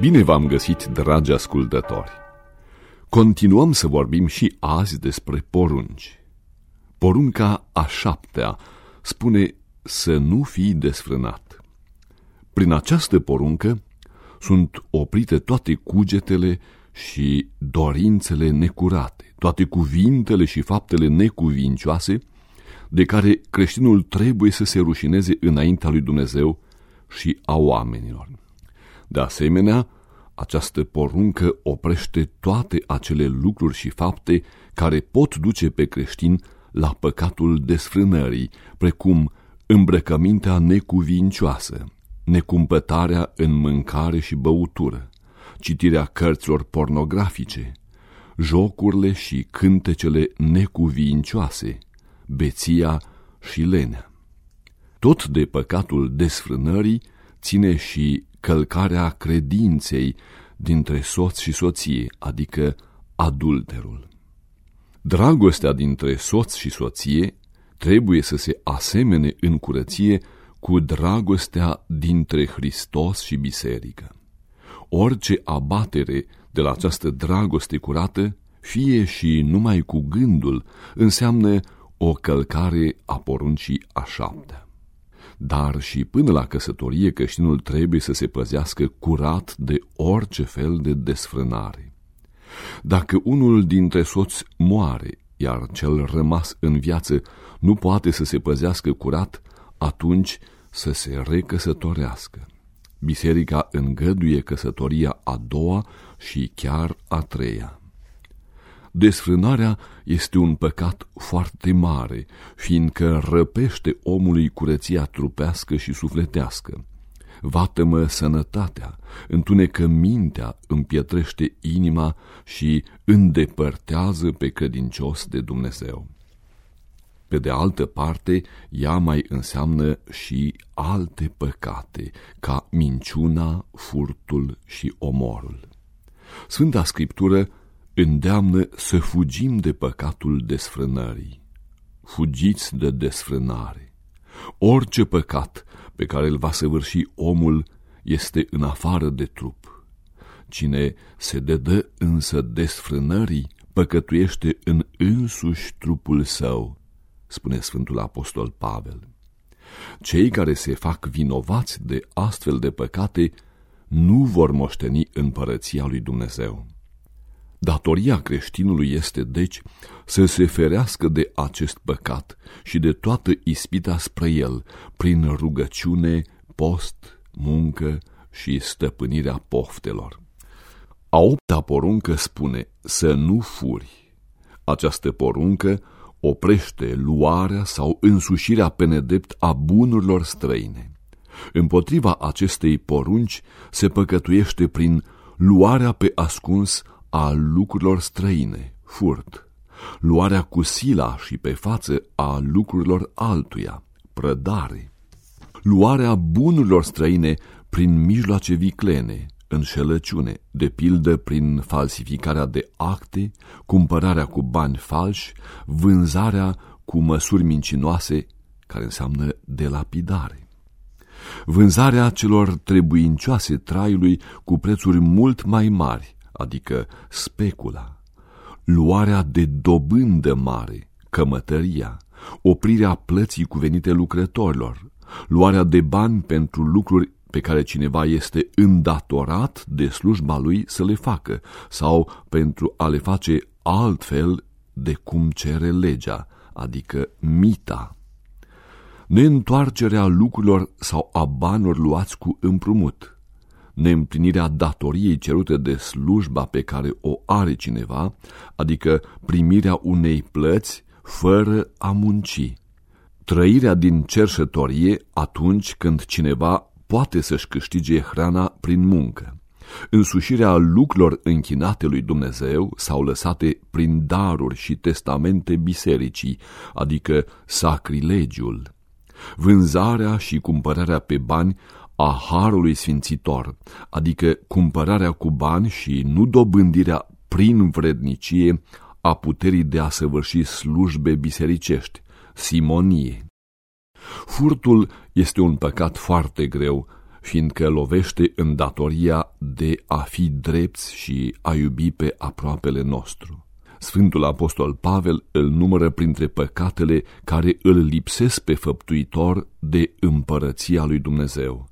Bine v-am găsit, dragi ascultători! Continuăm să vorbim și azi despre porunci. Porunca a șaptea spune să nu fii desfrânat. Prin această poruncă sunt oprite toate cugetele și dorințele necurate, toate cuvintele și faptele necuvincioase de care creștinul trebuie să se rușineze înaintea lui Dumnezeu și a oamenilor. De asemenea, această poruncă oprește toate acele lucruri și fapte care pot duce pe creștin la păcatul desfrânării, precum îmbrăcămintea necuvincioasă, necumpătarea în mâncare și băutură, citirea cărților pornografice, jocurile și cântecele necuvincioase, beția și lenea. Tot de păcatul desfrânării ține și călcarea credinței dintre soț și soție, adică adulterul. Dragostea dintre soț și soție trebuie să se asemene în curăție cu dragostea dintre Hristos și biserică. Orice abatere de la această dragoste curată, fie și numai cu gândul, înseamnă o călcare a poruncii a șaptea. Dar și până la căsătorie creștinul trebuie să se păzească curat de orice fel de desfrânare. Dacă unul dintre soți moare, iar cel rămas în viață nu poate să se păzească curat, atunci să se recăsătorească. Biserica îngăduie căsătoria a doua și chiar a treia. Desfrânarea este un păcat foarte mare, fiindcă răpește omului curăția trupească și sufletească. Vată-mă sănătatea, întunecă mintea, împietrește inima și îndepărtează pe credincios de Dumnezeu. Pe de altă parte, ea mai înseamnă și alte păcate, ca minciuna, furtul și omorul. Sfânta Scriptură îndeamnă să fugim de păcatul desfrânării. Fugiți de desfrânare. Orice păcat pe care îl va săvârși omul este în afară de trup. Cine se dedă însă desfrânării, păcătuiește în însuși trupul său, spune Sfântul Apostol Pavel. Cei care se fac vinovați de astfel de păcate nu vor moșteni împărăția lui Dumnezeu. Datoria creștinului este, deci, să se ferească de acest păcat și de toată ispita spre el, prin rugăciune, post, muncă și stăpânirea poftelor. A opta poruncă spune să nu furi. Această poruncă oprește luarea sau însușirea pe nedept a bunurilor străine. Împotriva acestei porunci se păcătuiește prin luarea pe ascuns a lucrurilor străine, furt, luarea cu sila și pe față a lucrurilor altuia, prădare, luarea bunurilor străine prin mijloace viclene, înșelăciune, de pildă prin falsificarea de acte, cumpărarea cu bani falși, vânzarea cu măsuri mincinoase, care înseamnă delapidare. Vânzarea celor trebuincioase traiului cu prețuri mult mai mari, adică specula, luarea de dobândă mare, cămătăria, oprirea plății cuvenite lucrătorilor, luarea de bani pentru lucruri pe care cineva este îndatorat de slujba lui să le facă sau pentru a le face altfel de cum cere legea, adică mita. Neîntoarcerea lucrurilor sau a banilor luați cu împrumut, neîmplinirea datoriei cerute de slujba pe care o are cineva, adică primirea unei plăți fără a munci. Trăirea din cerșătorie atunci când cineva poate să-și câștige hrana prin muncă. Însușirea lucrurilor închinate lui Dumnezeu sau lăsate prin daruri și testamente bisericii, adică sacrilegiul. Vânzarea și cumpărarea pe bani a harului sfințitor, adică cumpărarea cu bani și nu dobândirea prin vrednicie a puterii de a săvârși slujbe bisericești, simonie. Furtul este un păcat foarte greu fiindcă lovește în datoria de a fi drepți și a iubi pe aproapele nostru. Sfântul Apostol Pavel îl numără printre păcatele care îl lipsesc pe făptuitor de împărăția lui Dumnezeu.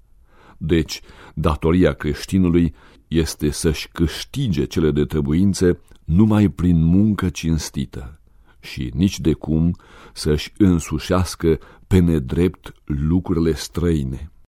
Deci, datoria creștinului este să-și câștige cele de trebuințe numai prin muncă cinstită și nici de cum să-și însușească pe nedrept lucrurile străine.